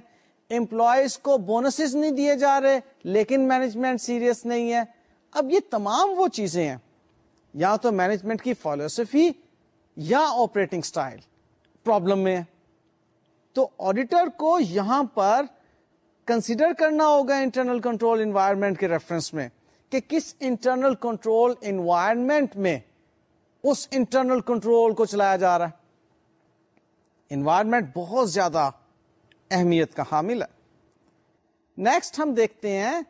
امپلائیز کو بونسز نہیں دیے جا رہے، لیکن مینجمنٹ سیریس نہیں ہے۔ اب یہ تمام وہ چیزیں ہیں۔ یا تو مینجمنٹ کی فالوسفی یا آپریٹنگ سٹائل پرابلم میں۔ ہے تو آڈیٹر کو یہاں پر کنسیڈر کرنا ہوگا انٹرنل کنٹرول انوائرمنٹ کے ریفرنس میں کہ کس انٹرنل کنٹرول انوائرمنٹ میں اس انٹرنل کنٹرول کو چلایا جا رہا ہے۔ انوائرمنٹ بہت زیادہ اہمیت کا حامل ہے۔ نیکسٹ ہم دیکھتے ہیں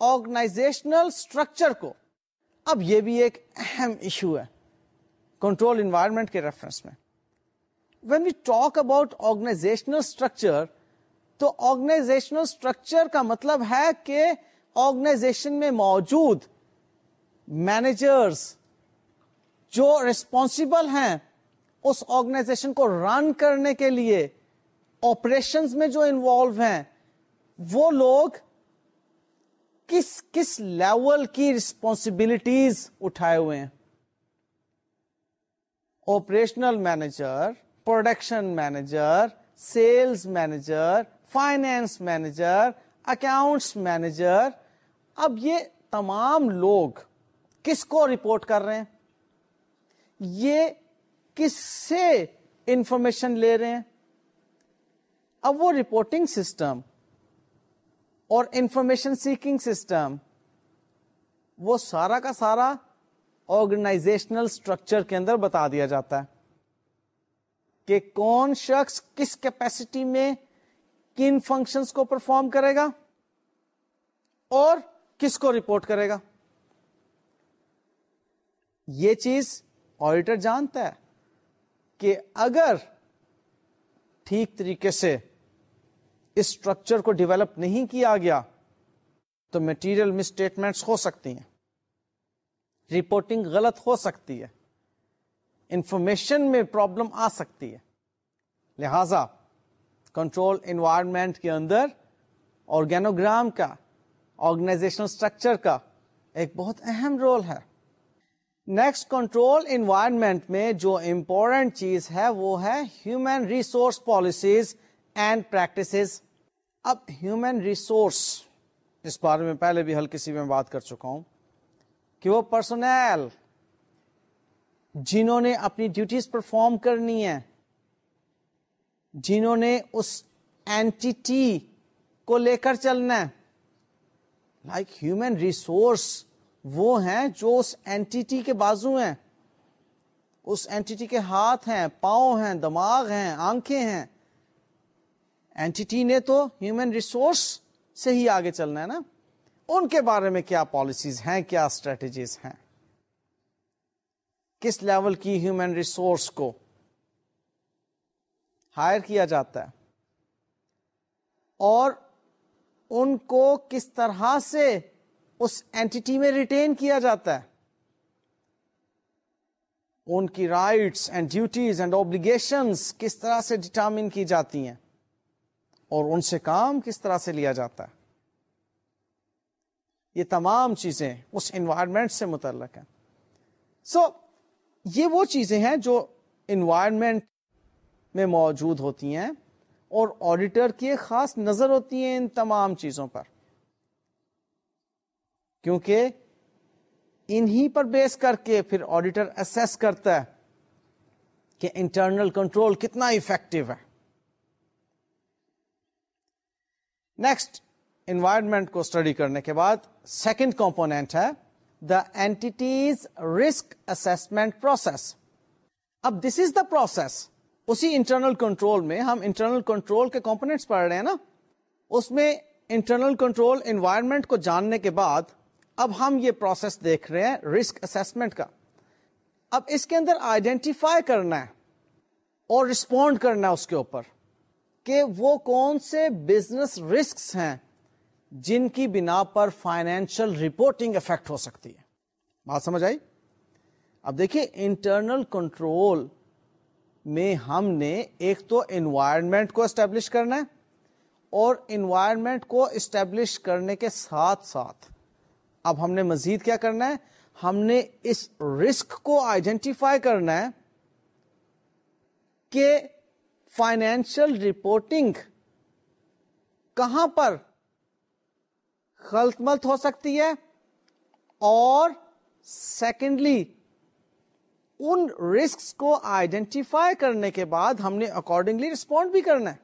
آرگنائزیشنل اسٹرکچر کو۔ اب یہ بھی ایک اہم ایشو ہے کنٹرول انوائرمنٹ کے ریفرنس میں۔ When we talk about organisational structure تو آرگنائزیشنل اسٹرکچر کا مطلب ہے کہ آرگنائزیشن میں موجود مینیجرس جو ریسپانسبل ہیں اس آرگنائزیشن کو رن کرنے کے لیے آپریشن میں جو انوالو ہیں، وہ لوگ کس کس لیول کی ریسپانسبلٹیز اٹھائے ہوئے ہیں؟ Operational manager production manager sales manager finance manager accounts manager اب یہ تمام لوگ کس کو رپورٹ کر رہے ہیں؟ یہ کس سے انفارمیشن لے رہے ہیں؟ اب وہ رپورٹنگ سسٹم اور انفارمیشن سیکنگ سسٹم وہ سارا کا سارا آرگنائزیشنل اسٹرکچر کے اندر بتا دیا جاتا ہے کہ کون شخص کس کیپیسٹی میں کن فنکشنز کو پرفارم کرے گا اور کس کو رپورٹ کرے گا؟ یہ چیز آڈیٹر جانتا ہے کہ اگر ٹھیک طریقے سے اس اسٹرکچر کو ڈیولپ نہیں کیا گیا تو میٹیریل مسٹیٹمنٹس ہو سکتی ہیں۔ رپورٹنگ غلط ہو سکتی ہے۔ انفارمیشن میں پرابلم آ سکتی ہے۔ لہذا کنٹرول انوائرمنٹ کے اندر آرگینوگرام کا آرگنائزیشنل اسٹرکچر کا ایک بہت اہم رول ہے۔ نیکسٹ کنٹرول انوائرمنٹ میں جو امپورٹنٹ چیز ہے وہ ہے human resource policies and practice اب ہیومن ریسورس اس بارے میں پہلے بھی ہلکی سی میں بات کر چکا ہوں کہ وہ پرسنل جنہوں نے اپنی ڈیوٹیز پرفارم کرنی ہے جنہوں نے اس اینٹی کو لے کر چلنا ہے۔ لائک ہیومن ریسورس وہ ہیں جو اس اینٹی کے بازو ہیں۔ اس اینٹی کے ہاتھ ہیں، پاؤں ہیں، دماغ ہیں، آنکھیں ہیں۔ اینٹی نے تو ہیومن ریسورس سے ہی آگے چلنا ہے نا۔ ان کے بارے میں کیا پالیسیز ہیں، کیا اسٹریٹجیز ہیں؟ کس لیول کی ہیومن ریسورس کو؟ ہائر کیا جاتا ہے اور ان کو کس طرح سے اس اینٹی میں ریٹین کیا جاتا ہے؟ ان کی rights and duties and obligation کس طرح سے ڈٹرمن کی جاتی ہیں؟ اور ان سے کام کس طرح سے لیا جاتا ہے؟ یہ تمام چیزیں اس انوائرمنٹ سے متعلق ہیں۔ سو so, یہ وہ چیزیں ہیں جو انوائرمنٹ میں موجود ہوتی ہیں اور آڈیٹر کی ایک خاص نظر ہوتی ہے ان تمام چیزوں پر۔ کیونکہ انہی پر بیس کر کے پھر آڈیٹر اسیس کرتا ہے کہ انٹرنل کنٹرول کتنا افیکٹو ہے۔ نیکسٹ انوائرمنٹ کو اسٹڈی کرنے کے بعد سیکنڈ کمپونیٹ ہے the entity's risk assessment process اب دس از دا پروسیس اسی انٹرنل کنٹرول میں ہم انٹرنل کنٹرول کے کمپونیٹس پڑھ رہے ہیں نا۔ اس میں انٹرنل کنٹرول انوائرمنٹ کو جاننے کے بعد اب ہم یہ پروسیس دیکھ رہے ہیں رسک اسسمنٹ کا۔ اب اس کے اندر آئیڈینٹیفائی کرنا ہے اور رسپونڈ کرنا ہے اس کے اوپر کہ وہ کون سے بزنس رسک ہیں جن کی بنا پر فائنینشل رپورٹنگ افیکٹ ہو سکتی ہے۔ بات سمجھ آئی؟ اب دیکھیے انٹرنل کنٹرول میں ہم نے ایک تو انوائرمنٹ کو اسٹیبلش کرنا ہے اور انوائرمنٹ کو اسٹیبلش کرنے کے ساتھ ساتھ اب ہم نے مزید کیا کرنا ہے؟ ہم نے اس رسک کو آئیڈینٹیفائی کرنا ہے کہ فائنینشل رپورٹنگ کہاں پر غلط ملت ہو سکتی ہے اور سیکنڈلی ان رسک کو آئیڈینٹیفائی کرنے کے بعد ہم نے اکارڈنگلی ریسپونڈ بھی کرنا ہے۔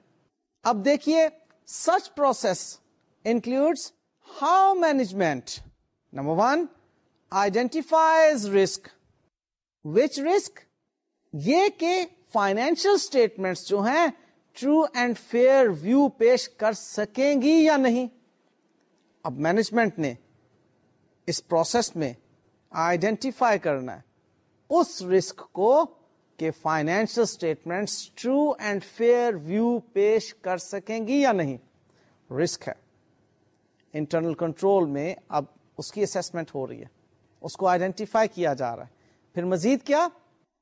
اب دیکھیے such process includes how management number one identifies risk which risk یہ کہ فائنینشیل اسٹیٹمنٹس جو ہیں ٹرو اینڈ فیئر ویو پیش کر سکیں گی یا نہیں۔ اب مینجمنٹ نے اس پروسیس میں آئیڈینٹیفائی کرنا ہے۔ اس رسک کو کہ financial statements true and fair view پیش کر سکیں گی یا نہیں۔ رسک ہے۔ انٹرنل کنٹرول میں اب اس کی اسسمنٹ ہو رہی ہے۔ اس کو آئیڈینٹیفائی کیا جا رہا ہے۔ پھر مزید کیا؟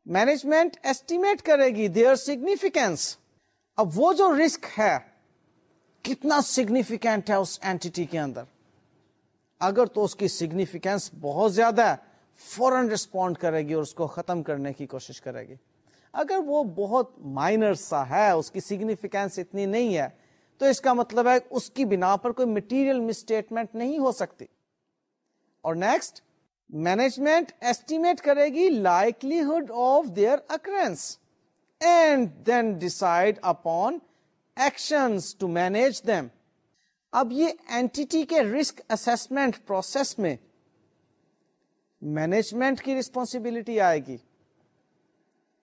مینجمنٹ ایسٹیمیٹ کرے گی دیئر سیگنیفیکینس اب وہ جو رسک ہے، کتنا سگنیفیکینٹ ہے اس اینٹی کے اندر؟ اگر تو اس کی سگنیفیکینس بہت زیادہ ہے فوراً ریسپونڈ کرے گی اور اس کو ختم کرنے کی کوشش کرے گی۔ اگر وہ بہت مائنر سا ہے، اس کی سگنیفیکینس اتنی نہیں ہے، تو اس کا مطلب ہے اس کی بنا پر کوئی مٹیریل مسٹیٹمنٹ نہیں ہو سکتی۔ اور نیکسٹ مینجمنٹ ایسٹیمیٹ کرے گی likelihood of their occurrence and then decide upon action to manage them اب یہ اینٹی کے رسک اسسمنٹ پروسیس میں مینجمنٹ کی ریسپانسبلٹی آئے گی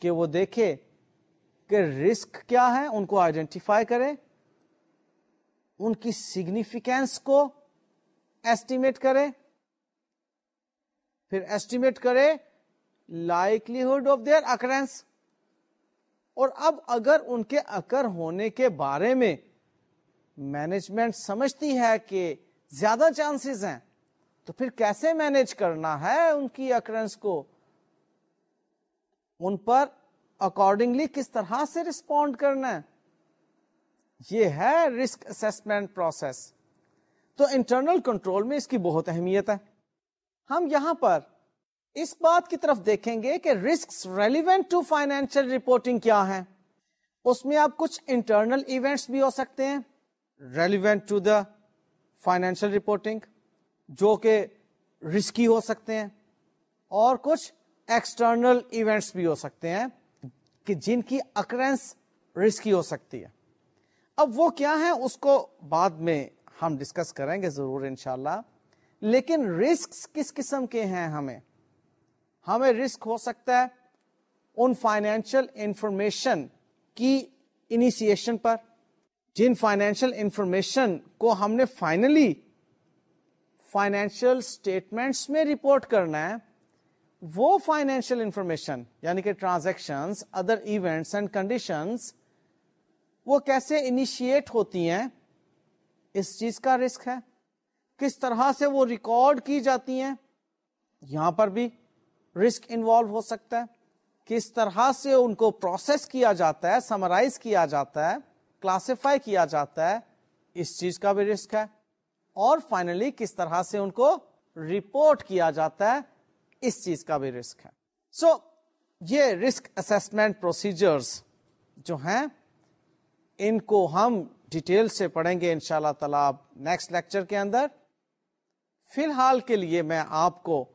کہ وہ دیکھے کہ رسک کیا ہے، ان کو آئیڈینٹیفائی کرے، ان کی سگنیفیکینس کو ایسٹیمیٹ کرے، پھر ایسٹیمیٹ کرے لائکلیہڈ آف دیئر اکرنس اور اب اگر ان کے اکر ہونے کے بارے میں مینجمنٹ سمجھتی ہے کہ زیادہ چانسز ہیں تو پھر کیسے مینج کرنا ہے ان کی اکرنس کو؟ ان پر اکارڈنگلی کس طرح سے رسپونڈ کرنا ہے؟ یہ ہے رسک اسسمنٹ پروسیس تو انٹرنل کنٹرول میں اس کی بہت اہمیت ہے۔ ہم یہاں پر اس بات کی طرف دیکھیں گے کہ risk relevant to financial reporting کیا ہے اس میں آپ کچھ انٹرنل ایونٹس بھی ہو سکتے ہیں۔ Relevant to the financial reporting جو کہ رسکی ہو سکتے ہیں اور کچھ ایکسٹرنل ایونٹس بھی ہو سکتے ہیں کہ جن کی اکرنس رسکی ہو سکتی ہے۔ اب وہ کیا ہے اس کو بعد میں ہم ڈسکس کریں گے ضرور انشاءاللہ۔ لیکن رسک کس قسم کے ہیں ہمیں؟ ہمیں رسک ہو سکتا ہے ان فائنینشل انفارمیشن کی انیشیشن پر۔ جن فائنینشیل انفارمیشن کو ہم نے فائنلی فائنینشیل اسٹیٹمنٹس میں رپورٹ کرنا ہے، وہ فائنینشیل انفارمیشن یعنی کہ transaction other events and conditions, وہ کیسے انیشیٹ ہوتی ہیں، اس چیز کا رسک ہے۔ کس طرح سے وہ ریکارڈ کی جاتی ہیں، یہاں پر بھی رسک انوالو ہو سکتا ہے۔ کس طرح سے ان کو پروسیس کیا جاتا ہے، سمرائز کیا جاتا ہے، کلاسیفائی کیا جاتا ہے، اس چیز کا بھی رسک ہے۔ اور فائنلی کس طرح سے ان کو رپورٹ کیا جاتا ہے اس چیز کا بھی رسک ہے۔ سو so, یہ رسک اسسمنٹ پروسیجرز جو ہیں ان کو ہم ڈیٹیل سے پڑھیں گے ان شاء اللہ تعالی نیکسٹ لیکچر کے اندر۔ فی الحال کے لیے میں آپ کو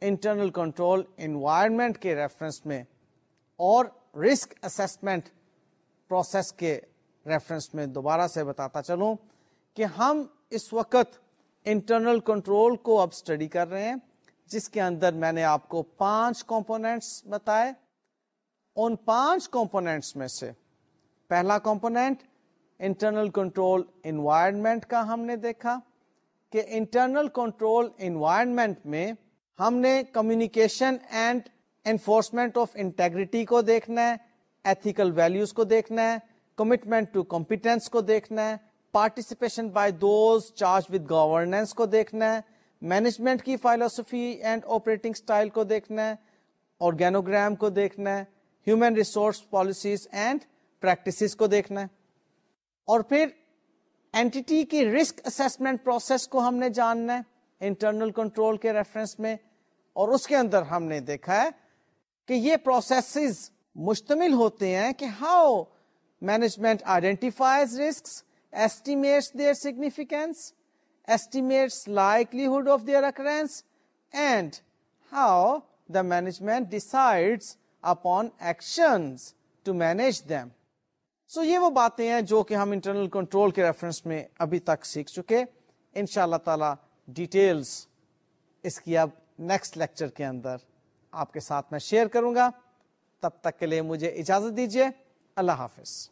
انٹرنل کنٹرول انوائرمنٹ کے ریفرنس میں اور رسک اسسمنٹ پروسیس کے ریفرنس میں دوبارہ سے بتاتا چلوں کہ ہم اس وقت انٹرنل کنٹرول کو اب اسٹڈی کر رہے ہیں، جس کے اندر میں نے آپ کو پانچ کمپونیٹس بتائے۔ ان پانچ کمپونیٹس میں سے پہلا کمپونیٹ انٹرنل کنٹرول انوائرمنٹ کا ہم نے دیکھا کہ انٹرنل کنٹرول انوائرمنٹ میں ہم نے communication and enforcement of integrity کو دیکھنا ہے ایتھیکل ویلوز کو دیکھنا ہے کمٹمنٹ ٹو کمپیٹنس کو دیکھنا ہے۔ Participation by those charged with governance کو دیکھنا ہے مینجمنٹ کی فائلوسفی اینڈ آپریٹنگ اسٹائل کو دیکھنا ہے آرگینوگرام کو دیکھنا ہے human resource policies and practice کو دیکھنا ہے. اور پھر اینٹی کی رسک اسسمنٹ پروسیس کو ہم نے جاننا ہے انٹرنل کنٹرول کے ریفرنس میں، اور اس کے اندر ہم نے دیکھا ہے کہ یہ پروسیسز مشتمل ہوتے ہیں کہ how management identifies risk estimates their significance estimates likelihood of their occurrence and how the management decides upon action to manage them so یہ وہ باتیں ہیں جو کہ ہم انٹرنل کنٹرول کے ریفرنس میں ابھی تک سیکھ چکے. ان شاء اللہ تعالی ڈیٹیلس اس کی اب نیکسٹ لیکچر کے اندر آپ کے ساتھ میں شیئر کروں گا. تب تک کے لیے مجھے اجازت دیجیے اللہ حافظ.